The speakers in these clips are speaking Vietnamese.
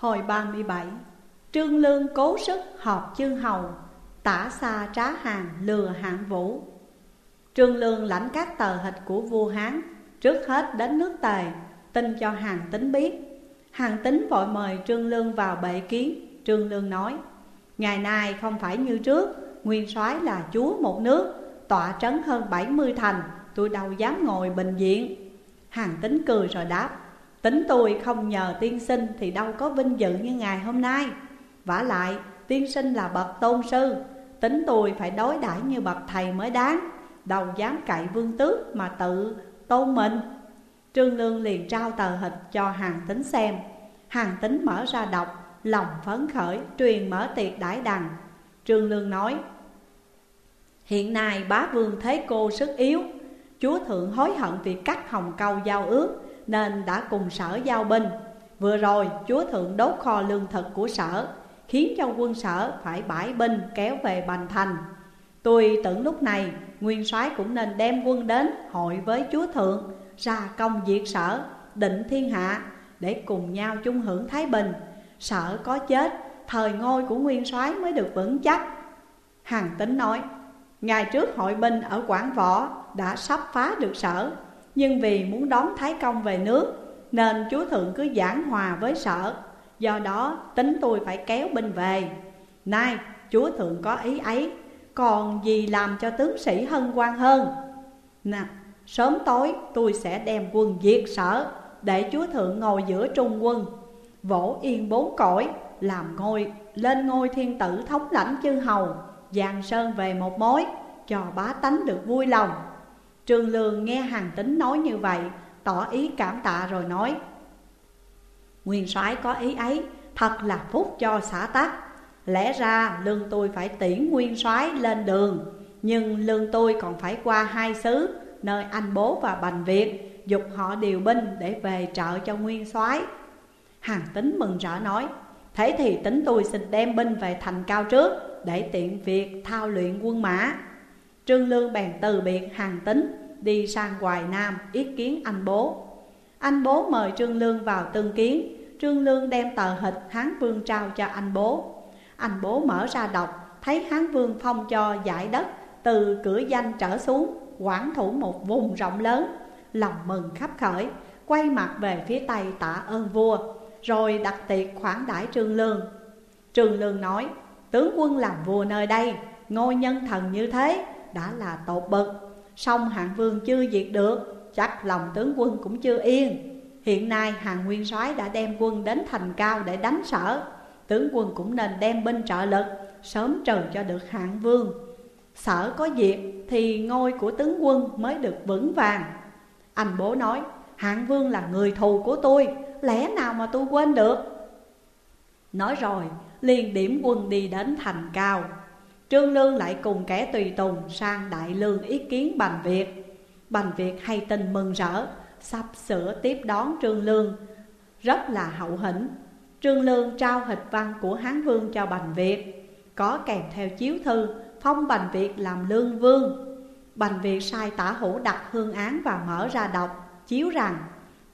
Hồi 37 Trương Lương cố sức họp chương hầu, Tả xa trá hàng lừa hạng vũ. Trương Lương lãnh các tờ hịch của vua Hán, Trước hết đến nước Tề, Tin cho hàng tính biết. Hàng tính vội mời Trương Lương vào bệ kiến. Trương Lương nói, Ngày nay không phải như trước, Nguyên soái là chúa một nước Tọa trấn hơn 70 thành, Tôi đâu dám ngồi bình diện. Hàng tính cười rồi đáp Tính tôi không nhờ tiên sinh Thì đâu có vinh dự như ngày hôm nay. Vả lại, tiên sinh là bậc tôn sư. Tính tôi phải đối đãi như bậc thầy mới đáng. Đầu dám cậy vương tước mà tự tôn mình. Trương Lương liền trao tờ hịch cho hàng tính xem. Hàng tính mở ra đọc, Lòng phấn khởi, truyền mở tiệc đãi đằng. Trương Lương nói, Hiện nay bá vương thế cô sức yếu. Chúa thượng hối hận vì cắt hồng câu giao ước. Nên đã cùng sở giao binh. Vừa rồi chúa thượng đốt kho lương thực của sở Khiến cho quân sở phải bãi binh kéo về Bành Thành. Tôi tưởng lúc này nguyên soái cũng nên đem quân đến hội với chúa thượng Ra công diệt sở, định thiên hạ Để cùng nhau chung hưởng Thái Bình. Sở có chết, thời ngôi của nguyên soái mới được vững chắc. Hàng tính nói Ngày trước hội binh ở Quảng Võ đã sắp phá được sở nhưng vì muốn đón Thái Công về nước, Nên chúa thượng cứ giảng hòa với sở. Do đó, tính tôi phải kéo binh về. Nay, chúa thượng có ý ấy, Còn gì làm cho tướng sĩ hân hoan hơn? Nè, sớm tối tôi sẽ đem quân diệt sở, Để chúa thượng ngồi giữa trung quân. Vỗ yên bốn cõi, Làm ngôi, lên ngôi thiên tử thống lãnh chư hầu, Giang sơn về một mối, Cho bá tánh được vui lòng. Trương Lương nghe hàng tính nói như vậy, Tỏ ý cảm tạ rồi nói, Nguyên soái có ý ấy, Thật là phúc cho xã tắc Lẽ ra lương tôi phải tiễn nguyên soái lên đường, Nhưng lương tôi còn phải qua hai xứ, Nơi anh bố và bành Việt, Dục họ điều binh để về trợ cho nguyên soái. Hàng tính mừng rỡ nói, Thế thì tính tôi xin đem binh về thành cao trước Để tiện việc thao luyện quân mã. Trương Lương bèn từ biệt hàng tính Đi sang Hoài Nam ý kiến anh bố. Anh bố mời Trương Lương vào tương kiến. Trương Lương đem tờ hịch Hán Vương trao cho anh bố. Anh bố mở ra đọc, Thấy Hán Vương phong cho giải đất, Từ cửa danh trở xuống, Quảng thủ một vùng rộng lớn, Lòng mừng khắp khởi, Quay mặt về phía Tây tạ ơn vua, Rồi đặt tiệc khoản đãi Trương Lương. Trương Lương nói, Tướng quân làm vua nơi đây Ngôi nhân thần như thế đã là tột bậc. Song hạng vương chưa diệt được, Chắc lòng tướng quân cũng chưa yên. Hiện nay hàng nguyên soái đã đem quân đến thành cao để đánh sở. Tướng quân cũng nên đem binh trợ lực, Sớm trừ cho được hạng vương. Sở có diệt thì ngôi của tướng quân mới được vững vàng. Anh bố nói, hạng vương là người thù của tôi, Lẽ nào mà tôi quên được? Nói rồi, liền điểm quân đi đến thành cao. Trương Lương lại cùng kẻ tùy tùng sang Đại Lương ý kiến Bành Việt. Bành Việt hay tin mừng rỡ, sắp sửa tiếp đón Trương Lương, Rất là hậu hĩnh. Trương Lương trao hịch văn của Hán Vương cho Bành Việt, Có kèm theo chiếu thư phong Bành Việt làm lương vương. Bành Việt sai tả hữu đặt hương án và mở ra đọc, Chiếu rằng,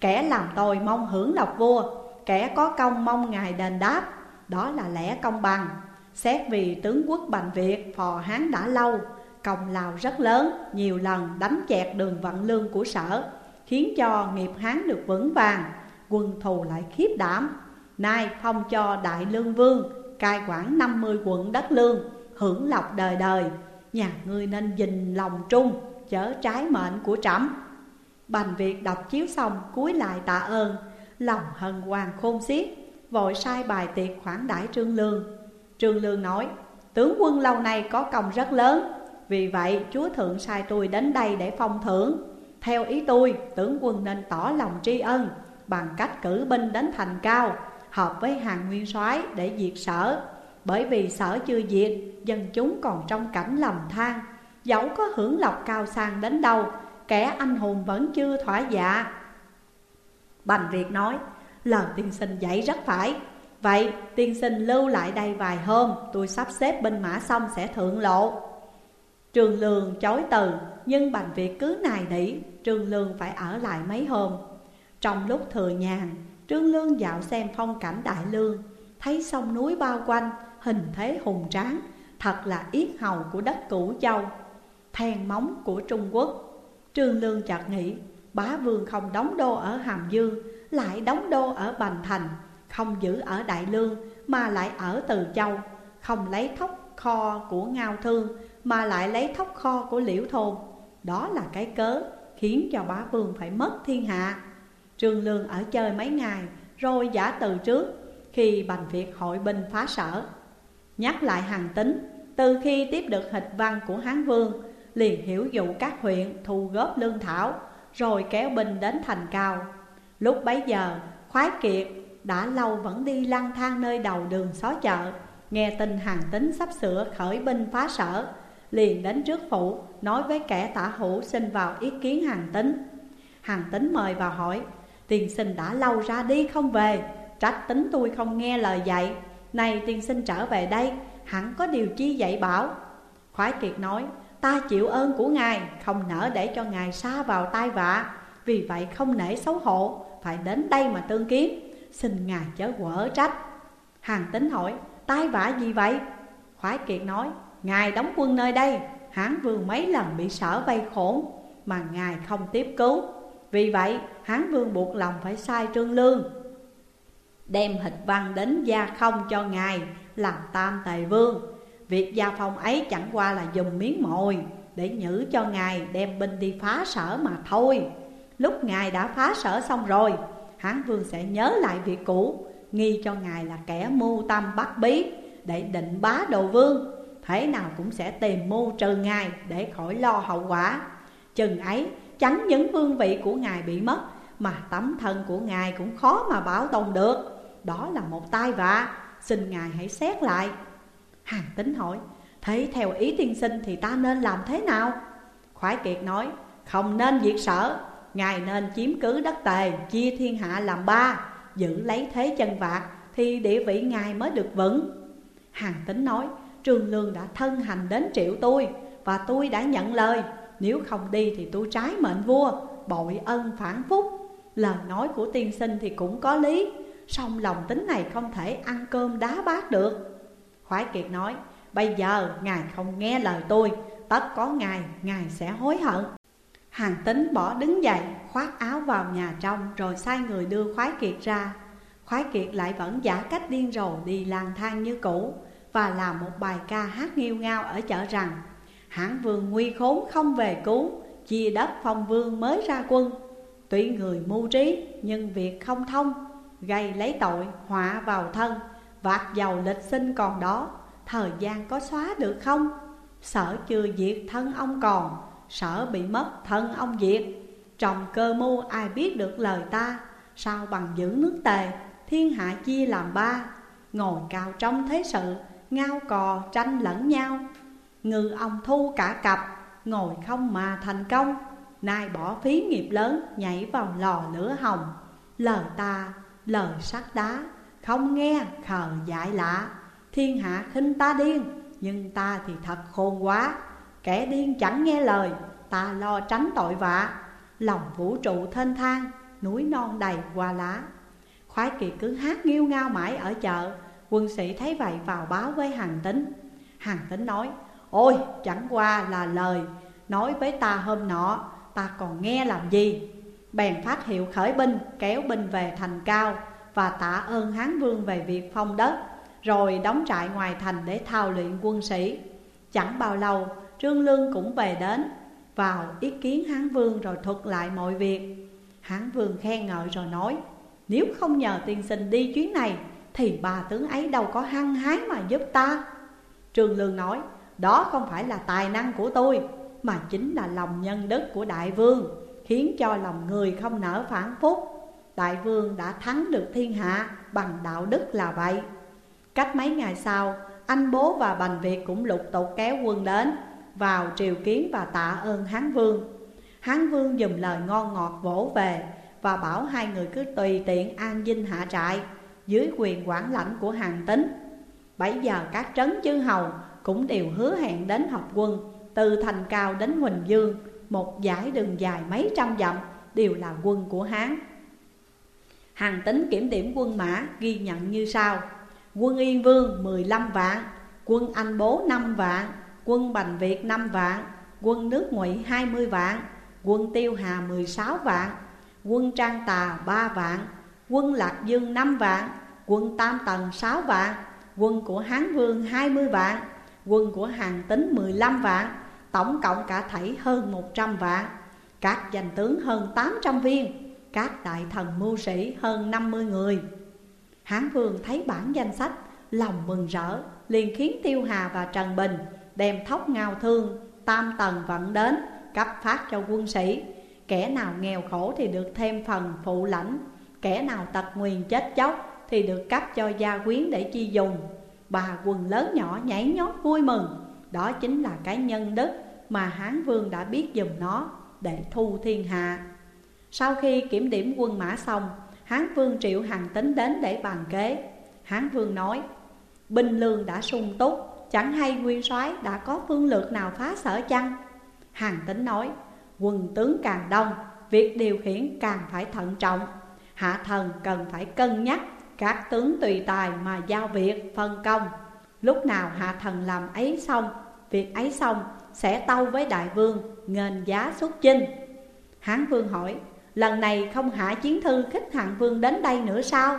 kẻ làm tôi mong hưởng lộc vua, Kẻ có công mong ngài đền đáp, Đó là lẽ công bằng. Xét vì tướng quốc Bành Việt, phò Hán đã lâu Công lao rất lớn, Nhiều lần đánh chẹt đường vận lương của sở, Khiến cho nghiệp Hán được vững vàng, Quân thù lại khiếp đảm. Nay phong cho Đại Lương Vương, Cai quản 50 quận đất lương, Hưởng lộc đời đời. Nhà ngươi nên dình lòng trung Chở trái mệnh của trẫm. Bành Việt đọc chiếu xong, cúi lại tạ ơn, Lòng hân hoàng khôn xiết, Vội sai bài tiệc khoản đãi Trương Lương. Trương Lương nói Tướng quân lâu nay có công rất lớn Vì vậy chúa thượng sai tôi đến đây để phong thưởng. Theo ý tôi, tướng quân nên tỏ lòng tri ân Bằng cách cử binh đến thành cao Hợp với hàng nguyên soái để diệt sở. Bởi vì sở chưa diệt Dân chúng còn trong cảnh lầm than. Dẫu có hưởng lộc cao sang đến đâu Kẻ anh hùng vẫn chưa thỏa dạ. Bành Việt nói Lời tiên sinh dạy rất phải. Vậy, tiên sinh lưu lại đây vài hôm, Tôi sắp xếp binh mã xong sẽ thượng lộ. Trường Lương chối từ, Nhưng Bành việc cứ nài nỉ Trương Lương phải ở lại mấy hôm. Trong lúc thừa nhàn, Trương Lương dạo xem phong cảnh đại lương, Thấy sông núi bao quanh, Hình thế hùng tráng, Thật là yết hầu của đất cửu châu, Thèn móng của Trung Quốc. Trương Lương chợt nghĩ, Bá vương không đóng đô ở Hàm Dương, Lại đóng đô ở Bành Thành. Không giữ ở Đại Lương, Mà lại ở Từ Châu. Không lấy thóc kho của Ngao Thương, Mà lại lấy thóc kho của Liễu Thôn. Đó là cái cớ Khiến cho bá vương phải mất thiên hạ. Trương Lương ở chơi mấy ngày, Rồi giả từ trước, Khi Bành Việt hội binh phá sở. Nhắc lại hàng tính, Từ khi tiếp được hịch văn của Hán Vương, Liền hiểu dụ các huyện thu góp lương thảo, Rồi kéo binh đến thành cao. Lúc bấy giờ, khoái kiệt đã lâu vẫn đi lang thang nơi đầu đường xó chợ. Nghe tin hàng tính sắp sửa khởi binh phá sở. Liền đến trước phủ, nói với kẻ tả hữu xin vào ý kiến hàng tính. Hàng tính mời vào hỏi, Tiên sinh đã lâu ra đi không về? Trách tính tôi không nghe lời dạy. Này tiên sinh trở về đây, Hẳn có điều chi dạy bảo? Khoái kiệt nói, Ta chịu ơn của ngài, Không nỡ để cho ngài xa vào tai vạ. Vì vậy không nể xấu hổ, Phải đến đây mà tương kiến. Xin ngài chớ quở trách. Hàng tính hỏi Tai vạ gì vậy? Khoái kiệt nói Ngài đóng quân nơi đây Hán vương mấy lần bị sở vây khổn, Mà ngài không tiếp cứu. Vì vậy Hán vương buộc lòng phải sai trương lương Đem hịch văn đến gia không cho ngài Làm tam tề vương. Việc gia phong ấy chẳng qua là dùng miếng mồi Để nhử cho ngài đem binh đi phá sở mà thôi. Lúc ngài đã phá sở xong rồi Hán vương sẽ nhớ lại việc cũ, Nghi cho ngài là kẻ mưu tâm bắt bí Để định bá đồ vương. Thế nào cũng sẽ tìm mưu trừ ngài Để khỏi lo hậu quả. Chừng ấy chẳng những vương vị của ngài bị mất, Mà tấm thân của ngài cũng khó mà bảo tồn được. Đó là một tai vạ, Xin ngài hãy xét lại. Hàng tính hỏi, Thế theo ý tiên sinh thì ta nên làm thế nào? Khoái Kiệt nói, Không nên diệt sở Ngài nên chiếm cứ đất tề, Chia thiên hạ làm ba, Giữ lấy thế chân vạc Thì địa vị ngài mới được vững. Hàng tính nói Trương Lương đã thân hành đến triệu tôi, Và tôi đã nhận lời. Nếu không đi thì tôi trái mệnh vua, Bội ân phản phúc. Lời nói của tiên sinh thì cũng có lý, song lòng tính này không thể ăn cơm đá bát được. Khoái Kiệt nói, Bây giờ ngài không nghe lời tôi, Tất có ngày ngài sẽ hối hận. Hàng tính bỏ đứng dậy, khoác áo vào nhà trong, Rồi sai người đưa Khoái Kiệt ra. Khoái Kiệt lại vẫn giả cách điên rồ đi lang thang như cũ Và làm một bài ca hát nghiêu ngao ở chợ rằng, Hãng vương nguy khốn không về cứu, Chia đất phong vương mới ra quân. Tuy người mưu trí, nhưng việc không thông, Gây lấy tội, họa vào thân, Vạt dầu lịch sinh còn đó, Thời gian có xóa được không? Sợ chưa diệt thân ông còn. Sợ bị mất thân ông diệt Trồng cơ mưu, ai biết được lời ta. Sao bằng giữ nước tề, Thiên hạ chia làm ba. Ngồi cao trong thế sự, Ngao cò tranh lẫn nhau. Ngư ông thu cả cặp, Ngồi không mà thành công. Nay bỏ phí nghiệp lớn, Nhảy vào lò lửa hồng. Lời ta, lời sắt đá, Không nghe khờ dại lạ. Thiên hạ khinh ta điên, Nhưng ta thì thật khôn quá. Kẻ điên chẳng nghe lời, Ta lo tránh tội vạ. Lòng vũ trụ thênh thang, Núi non đầy hoa lá. Khoái kỳ cứ hát nghiêu ngao mãi ở chợ, Quân sĩ thấy vậy vào báo với hàng tính Hàng tính nói, Ôi, chẳng qua là lời, Nói với ta hôm nọ, Ta còn nghe làm gì? Bèn phát hiệu khởi binh, kéo binh về thành cao Và tạ ơn Hán Vương về việc phong đất, Rồi đóng trại ngoài thành để thao luyện quân sĩ. Chẳng bao lâu Trương Lương cũng về đến, Vào ý kiến Hán Vương rồi thuật lại mọi việc. Hán Vương khen ngợi rồi nói, Nếu không nhờ tiên sinh đi chuyến này, Thì bà tướng ấy đâu có hăng hái mà giúp ta. Trương Lương nói, Đó không phải là tài năng của tôi, Mà chính là lòng nhân đức của đại vương, Khiến cho lòng người không nở phản phúc. Đại vương đã thắng được thiên hạ bằng đạo đức là vậy. Cách mấy ngày sau, Anh bố và Bành Việt cũng lục tục kéo quân đến. Vào triều kiến và tạ ơn Hán Vương. Hán Vương dùng lời ngon ngọt vỗ về Và bảo hai người cứ tùy tiện an dinh hạ trại Dưới quyền quản lãnh của hàng tính Bây giờ các trấn chư hầu cũng đều hứa hẹn đến học quân, Từ thành cao đến Huỳnh Dương, một dải đường dài mấy trăm dặm, đều là quân của Hán. Hàng tính kiểm điểm quân mã ghi nhận như sau Quân Yên Vương 15 vạn, Quân Anh Bố 5 vạn Quân Bành Việt 5 vạn, Quân nước Ngụy 20 vạn, Quân Tiêu Hà 16 vạn, Quân Trang Tà 3 vạn, Quân Lạc Dương 5 vạn, Quân Tam Tần 6 vạn, Quân của Hán Vương 20 vạn, Quân của Hàn Tín 15 vạn, Tổng cộng cả thảy hơn 100 vạn, Các danh tướng hơn 800 viên, Các đại thần mưu sĩ hơn 50 người. Hán Vương thấy bản danh sách, Lòng mừng rỡ, liền khiến Tiêu Hà và Trần Bình Đem thóc ngao thương, Tam tầng vận đến, Cấp phát cho quân sĩ. Kẻ nào nghèo khổ thì được thêm phần phụ lãnh. Kẻ nào tật nguyền chết chóc Thì được cấp cho gia quyến để chi dùng. Bà quần lớn nhỏ nhảy nhót vui mừng. Đó chính là cái nhân đức mà Hán Vương đã biết dùng nó để thu thiên hạ. Sau khi kiểm điểm quân mã xong, Hán Vương triệu hàng tính đến để bàn kế. Hán Vương nói, Binh lương đã sung túc Chẳng hay nguyên soái đã có phương lược nào phá sở chăng? Hàng tính nói Quân tướng càng đông, Việc điều khiển càng phải thận trọng. Hạ thần cần phải cân nhắc Các tướng tùy tài mà giao việc, phân công. Lúc nào hạ thần làm ấy xong, Việc ấy xong sẽ tâu với đại vương Nghênh giá xuất chinh. Hán vương hỏi, Lần này không hạ chiến thư khích hạng vương đến đây nữa sao?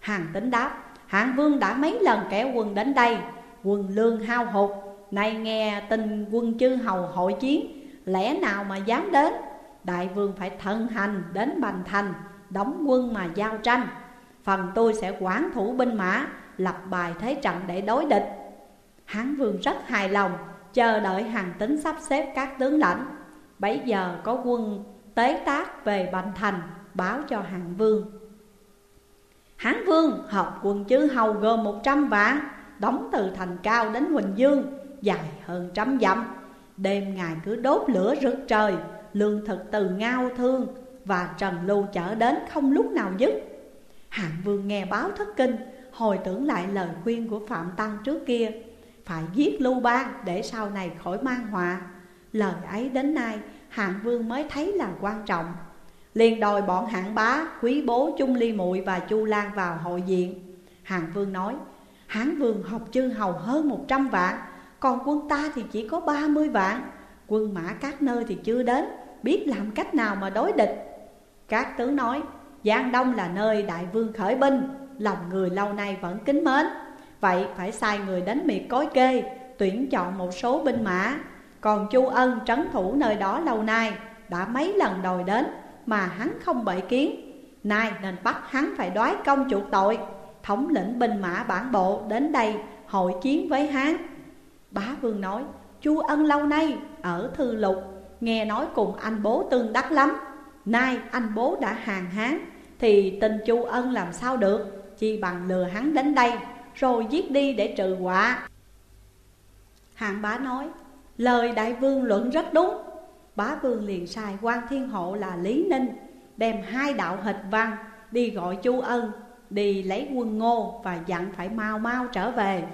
Hàng tính đáp, Hạng vương đã mấy lần kéo quân đến đây Quân lương hao hụt. Nay nghe tin quân chư hầu hội chiến, Lẽ nào mà dám đến? Đại vương phải thân hành đến Bành Thành, Đóng quân mà giao tranh. Phần tôi sẽ quản thủ binh mã, Lập bài thế trận để đối địch. Hán vương rất hài lòng, Chờ đợi hàng tính sắp xếp các tướng lãnh. Bấy giờ có quân tế tác về Bành Thành, Báo cho hàng vương. Hán vương hợp quân chư hầu gồm một trăm vạn Đóng từ thành cao đến Huỳnh Dương Dài hơn trăm dặm. Đêm ngày cứ đốt lửa rực trời Lương thực từ ngao thương Và trần lưu chở đến không lúc nào dứt. Hạng vương nghe báo thất kinh Hồi tưởng lại lời khuyên của Phạm Tăng trước kia Phải giết Lưu Bang để sau này khỏi mang họa. Lời ấy đến nay Hạng vương mới thấy là quan trọng. Liền đòi bọn hạng bá, quý bố, chung ly muội và chu lan vào hội diện. Hạng vương nói Hán vương học chư hầu hơn một trăm vạn, Còn quân ta thì chỉ có ba mươi vạn. Quân mã các nơi thì chưa đến, Biết làm cách nào mà đối địch. Các tướng nói, Giang Đông là nơi đại vương khởi binh, Lòng người lâu nay vẫn kính mến. Vậy phải sai người đến miệt cối kê, Tuyển chọn một số binh mã. Còn Chu Ân trấn thủ nơi đó lâu nay, Đã mấy lần đòi đến, Mà hắn không bậy kiến. Nay nên bắt hắn phải đoái công chuộc tội. Thống lĩnh binh mã bản bộ đến đây hội chiến với Hán. Bá Vương nói, Chu Ân lâu nay ở Thư Lục, Nghe nói cùng anh bố tương đắc lắm. Nay anh bố đã hàng Hán, Thì tình Chu Ân làm sao được? Chỉ bằng lừa hắn đến đây, Rồi giết đi để trừ họa. Hạng bá nói, Lời đại vương luận rất đúng. Bá vương liền sai quan thiên hộ là Lý Ninh, Đem hai đạo hịch văn Đi gọi Chu Ân. Đi lấy quân ngô và dặn phải mau mau trở về.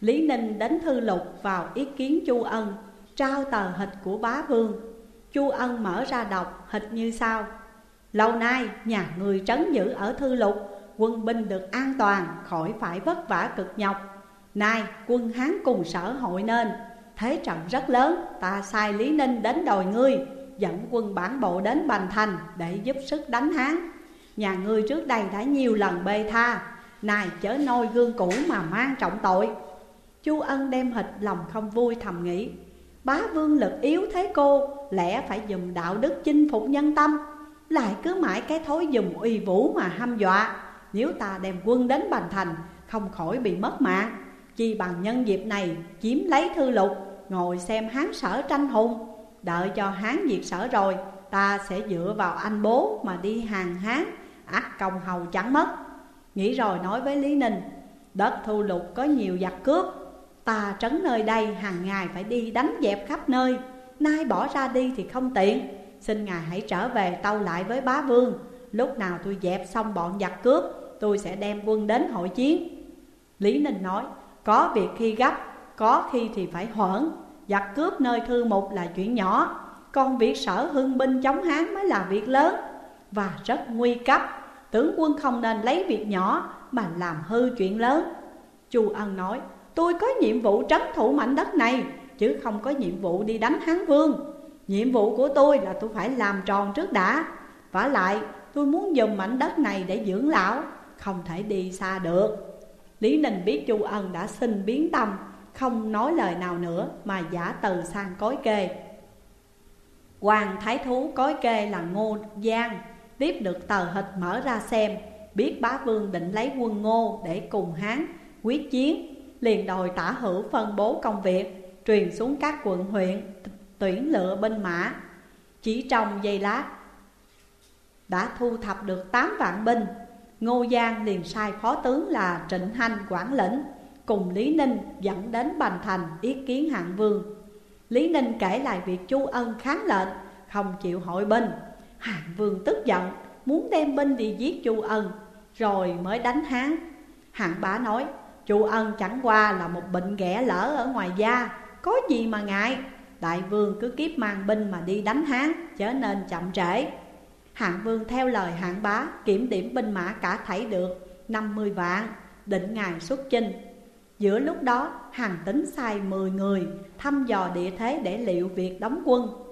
Lý Ninh đến thư lục vào ý kiến Chu Ân, Trao tờ hịch của bá vương. Chu Ân mở ra đọc, hịch như sau. Lâu nay nhà người trấn giữ ở thư lục, Quân binh được an toàn, khỏi phải vất vả cực nhọc. Nay quân Hán cùng sở hội nên, Thế trận rất lớn, Ta sai Lý Ninh đến đòi ngươi, Dẫn quân bản bộ đến Bành Thành Để giúp sức đánh Hán. Nhà ngươi trước đây đã nhiều lần bê tha Này chớ nôi gương cũ mà mang trọng tội. Chu Ân đem hịch lòng không vui thầm nghĩ, Bá vương lực yếu thế cô, Lẽ phải dùng đạo đức chinh phục nhân tâm, Lại cứ mãi cái thối dùng uy vũ mà hăm dọa. Nếu ta đem quân đến Bành Thành, Không khỏi bị mất mạng. Chi bằng nhân dịp này chiếm lấy thư lục, Ngồi xem hán sở tranh hùng. Đợi cho hán diệt sở rồi, Ta sẽ dựa vào anh bố mà đi hàng hán ắt công hầu chẳng mất. Nghĩ rồi nói với Lý Ninh, Đất thu lục có nhiều giặc cướp. Ta trấn nơi đây hàng ngày phải đi đánh dẹp khắp nơi. Nay bỏ ra đi thì không tiện. Xin ngài hãy trở về tâu lại với bá vương. Lúc nào tôi dẹp xong bọn giặc cướp, Tôi sẽ đem quân đến hội chiến. Lý Ninh nói, Có việc khi gấp, Có khi thì phải hoãn. Giặc cướp nơi thư mục là chuyện nhỏ. Còn việc sở hưng binh chống hán mới là việc lớn. Và rất nguy cấp. Tướng quân không nên lấy việc nhỏ mà làm hư chuyện lớn. Chu Ân nói, Tôi có nhiệm vụ trấn thủ mảnh đất này, Chứ không có nhiệm vụ đi đánh Hán Vương. Nhiệm vụ của tôi là tôi phải làm tròn trước đã. Và lại, tôi muốn dùng mảnh đất này để dưỡng lão, Không thể đi xa được. Lý Ninh biết Chu Ân đã xin biến tâm, Không nói lời nào nữa mà giả từ sang cối kê. Hoàng thái thú cối kê là Ngô Giang. Tiếp được tờ hịch mở ra xem. Biết bá vương định lấy quân Ngô để cùng Hán, quyết chiến. Liền đòi tả hữu phân bố công việc, Truyền xuống các quận huyện tuyển lựa binh mã. Chỉ trong giây lát, đã thu thập được 8 vạn binh. Ngô Giang liền sai phó tướng là Trịnh Hanh quản lĩnh, Cùng Lý Ninh dẫn đến Bành Thành ý kiến hạng vương. Lý Ninh kể lại việc Chu Ân kháng lệnh, Không chịu hội binh. Hạng vương tức giận, Muốn đem binh đi giết Chu Ân, Rồi mới đánh Hán. Hạng bá nói, Chu Ân chẳng qua là một bệnh ghẻ lỡ ở ngoài da, Có gì mà ngại? Đại vương cứ kiếp mang binh mà đi đánh Hán, Chớ nên chậm trễ. Hạng vương theo lời hạng bá, Kiểm điểm binh mã cả thảy được 50 vạn, Định ngày xuất chinh. Giữa lúc đó hàng tính sai 10 người Thăm dò địa thế để liệu việc đóng quân.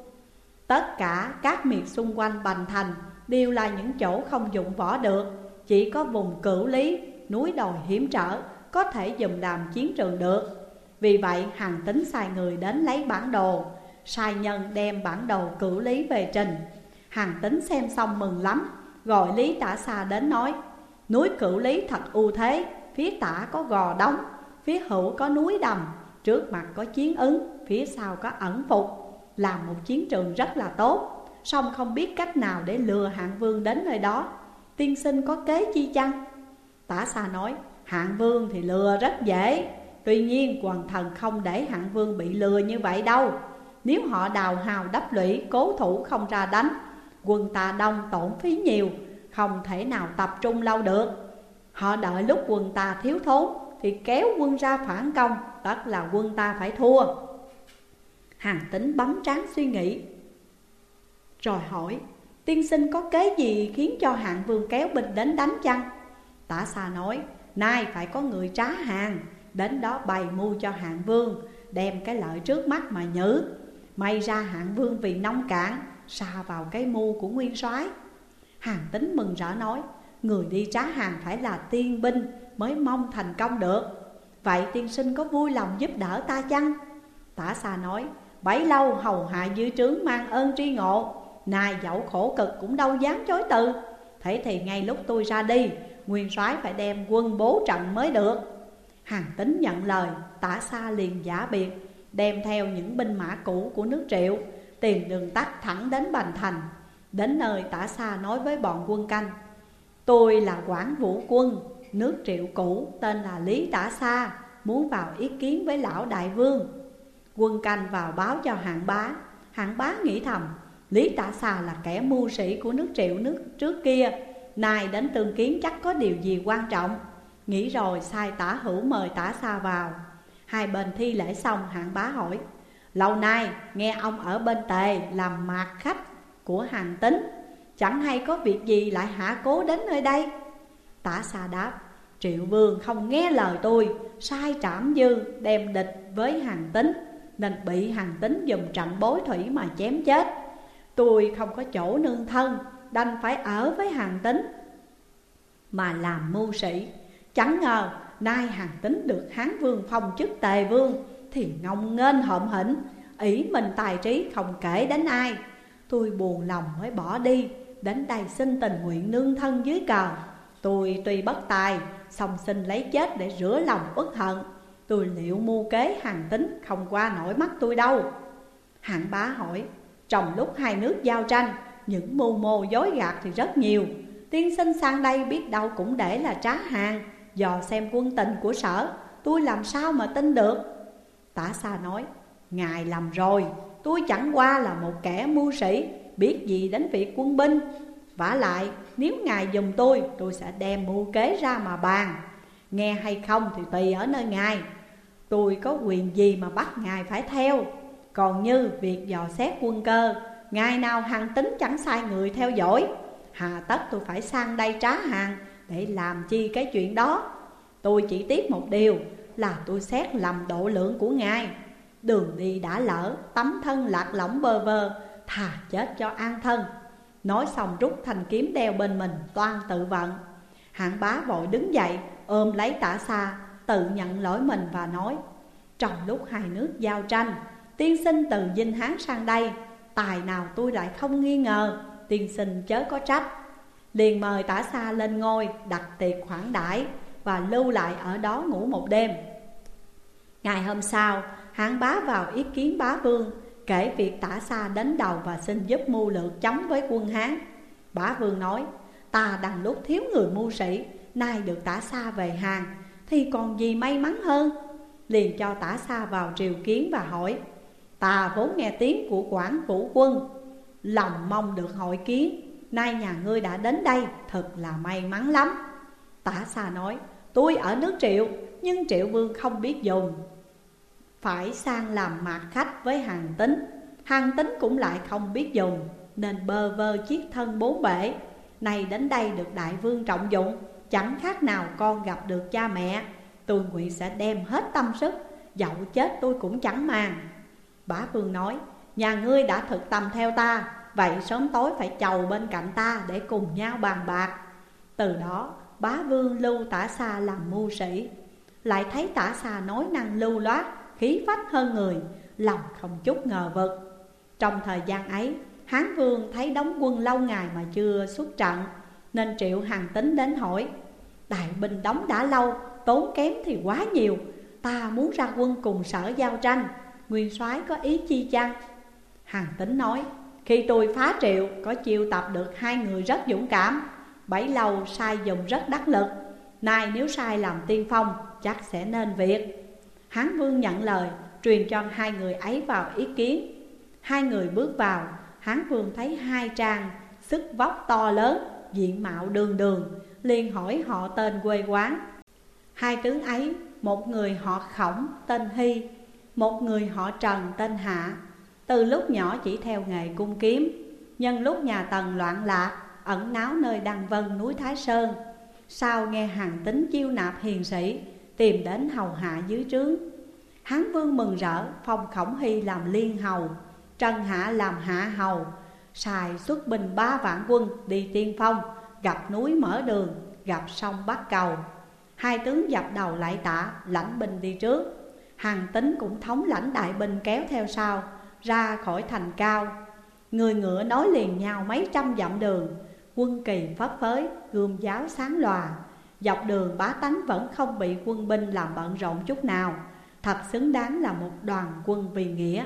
Tất cả các miệt xung quanh Bành Thành Đều là những chỗ không dụng võ được. Chỉ có vùng cửu lý, núi đồi hiểm trở Có thể dùng làm chiến trường được. Vì vậy hàng tính sai người đến lấy bản đồ. Sai nhân đem bản đồ cửu lý về trình. Hàng tính xem xong mừng lắm Gọi Lý Tả Xa đến nói Núi cửu Lý thật ưu thế Phía tả có gò đóng Phía hữu có núi đầm Trước mặt có chiến ứng Phía sau có ẩn phục. Làm một chiến trường rất là tốt. Song không biết cách nào để lừa hạng vương đến nơi đó. Tiên sinh có kế chi chăng? Tả xa nói, Hạng vương thì lừa rất dễ. Tuy nhiên quần thần không để hạng vương bị lừa như vậy đâu. Nếu họ đào hào đắp lũy, Cố thủ không ra đánh, Quân ta đông tổn phí nhiều, Không thể nào tập trung lâu được. Họ đợi lúc quân ta thiếu thốn Thì kéo quân ra phản công, Tất là quân ta phải thua. Hàng tính bấm trán suy nghĩ Rồi hỏi, Tiên sinh có kế gì khiến cho hạng vương kéo binh đến đánh chăng? Tả xa nói, Nay phải có người trá hàng, Đến đó bày mưu cho hạng vương, Đem cái lợi trước mắt mà nhử May ra hạng vương vì nông cạn xa vào cái mưu của nguyên soái Hàng tính mừng rỡ nói, Người đi trá hàng phải là tiên binh mới mong thành công được Vậy tiên sinh có vui lòng giúp đỡ ta chăng? Tả xa nói Bấy lâu hầu hạ dư trướng mang ơn tri ngộ, Nay dẫu khổ cực cũng đâu dám chối từ. Thế thì ngay lúc tôi ra đi, Nguyên soái phải đem quân bố trận mới được. Hàng tính nhận lời, Tả xa liền giả biệt, Đem theo những binh mã cũ của nước triệu, Tìm đường tắt thẳng đến Bành Thành, Đến nơi tả xa nói với bọn quân canh. Tôi là quản vũ quân, Nước triệu cũ, tên là Lý Tả Sa, Muốn vào ý kiến với lão đại vương. Quân canh vào báo cho hạng bá. Hạng bá nghĩ thầm, Lý Tả Sa là kẻ mưu sĩ của nước triệu nước trước kia. Nay đến tương kiến chắc có điều gì quan trọng? Nghĩ rồi sai tả hữu mời tả Sa vào. Hai bên thi lễ xong, hạng bá hỏi, Lâu nay nghe ông ở bên tề làm mạc khách của hàng tính Chẳng hay có việc gì lại hạ cố đến nơi đây? Tả xa đáp, Triệu vương không nghe lời tôi, Sai trảm dư đem địch với hàng tính nên bị hàng tính dùng trận bối thủy mà chém chết. Tôi không có chỗ nương thân, Đành phải ở với hàng tính. Mà làm mưu sĩ, Chẳng ngờ nay hàng tính được Hán vương phong chức tề vương Thì ngông nghênh hợm hỉnh ỷ mình tài trí không kể đến ai. Tôi buồn lòng mới bỏ đi, Đến đây xin tình nguyện nương thân dưới cờ. Tôi tuy bất tài Xong xin lấy chết để rửa lòng uất hận. Tôi liệu mưu kế hàng tính Không qua nổi mắt tôi đâu. Hạng bá hỏi, Trong lúc hai nước giao tranh, Những mưu mô dối gạt thì rất nhiều. Tiên sinh sang đây biết đâu cũng để là trá hàng, Dò xem quân tình của sở. Tôi làm sao mà tin được? Tả xa nói, Ngài làm rồi. Tôi chẳng qua là một kẻ mưu sĩ, Biết gì đến việc quân binh. Vả lại, nếu ngài dùng tôi Tôi sẽ đem mưu kế ra mà bàn. Nghe hay không thì tùy ở nơi ngài. Tôi có quyền gì mà bắt ngài phải theo? Còn như việc dò xét quân cơ Ngày nào hàng tính chẳng sai người theo dõi. Hà tất tôi phải sang đây trá hàng Để làm chi cái chuyện đó. Tôi chỉ tiếc một điều Là tôi xét lầm độ lượng của ngài. Đường đi đã lỡ, Tấm thân lạc lõng bơ vơ, Thà chết cho an thân. Nói xong rút thanh kiếm đeo bên mình, Toan tự vận. Hạng bá vội đứng dậy, Ôm lấy tả xa Tự nhận lỗi mình và nói, Trong lúc hai nước giao tranh, Tiên sinh từ dinh hán sang đây, Tài nào tôi lại không nghi ngờ, Tiên sinh chớ có trách. Liền mời tả xa lên ngôi, Đặt tiệc khoản đãi Và lưu lại ở đó ngủ một đêm. Ngày hôm sau, Hán bá vào ý kiến bá vương, Kể việc tả xa đến đầu và xin giúp mưu lược chống với quân Hán. Bá vương nói, Ta đằng lúc thiếu người mưu sĩ, Nay được tả xa về hàng thì còn gì may mắn hơn? Liền cho tả xa vào triều kiến và hỏi, Ta vốn nghe tiếng của quản vũ quân, Lòng mong được hội kiến, Nay nhà ngươi đã đến đây, Thật là may mắn lắm. Tả xa nói, Tôi ở nước triệu, Nhưng triệu vương không biết dùng. Phải sang làm mạc khách với hàng tính. Hàng tính cũng lại không biết dùng, Nên bơ vơ chiếc thân bốn bể. Nay đến đây được đại vương trọng dụng. Chẳng khác nào con gặp được cha mẹ, Tôi nguyện sẽ đem hết tâm sức, Dẫu chết tôi cũng chẳng màng. Bá vương nói, Nhà ngươi đã thực tâm theo ta, Vậy sớm tối phải chầu bên cạnh ta Để cùng nhau bàn bạc. Từ đó, bá vương lưu tả xa làm mưu sĩ. Lại thấy tả xa nói năng lưu loát, Khí phách hơn người, Lòng không chút ngờ vực. Trong thời gian ấy, Hán vương thấy đóng quân lâu ngày mà chưa xuất trận. Nên triệu hàng tính đến hỏi, Đại binh đóng đã lâu, Tốn kém thì quá nhiều. Ta muốn ra quân cùng sở giao tranh, Nguyên soái có ý chi chăng? Hàng tính nói, Khi tôi phá triệu, có chiêu tập được hai người rất dũng cảm. Bảy lâu sai dùng rất đắc lực. Nay nếu sai làm tiên phong, chắc sẽ nên việc. Hán vương nhận lời, truyền cho hai người ấy vào ý kiến. Hai người bước vào, Hán vương thấy hai trang Sức vóc to lớn Diện mạo đường đường, liền hỏi họ tên quê quán. Hai tướng ấy, Một người họ khổng tên Hy, một người họ Trần tên Hạ. Từ lúc nhỏ chỉ theo nghề cung kiếm Nhân lúc nhà Tần loạn lạc, Ẩn náu nơi Đăng Vân, núi Thái Sơn. Sau nghe hàng tính chiêu nạp hiền sĩ, Tìm đến hầu hạ dưới trướng. Hán vương mừng rỡ, Phong khổng hy làm liên hầu, Trần Hạ làm hạ hầu. Xài xuất binh ba vạn quân đi tiên phong Gặp núi mở đường Gặp sông bắt cầu. Hai tướng dập đầu lại tạ Lãnh binh đi trước. Hàng tính cũng thống lãnh đại binh kéo theo sau Ra khỏi thành cao. Người ngựa nói liền nhau mấy trăm dặm đường. Quân kỳ phấp phới, gươm giáo sáng lòa. Dọc đường bá tánh vẫn không bị quân binh làm bận rộn chút nào. Thật xứng đáng là một đoàn quân vì nghĩa.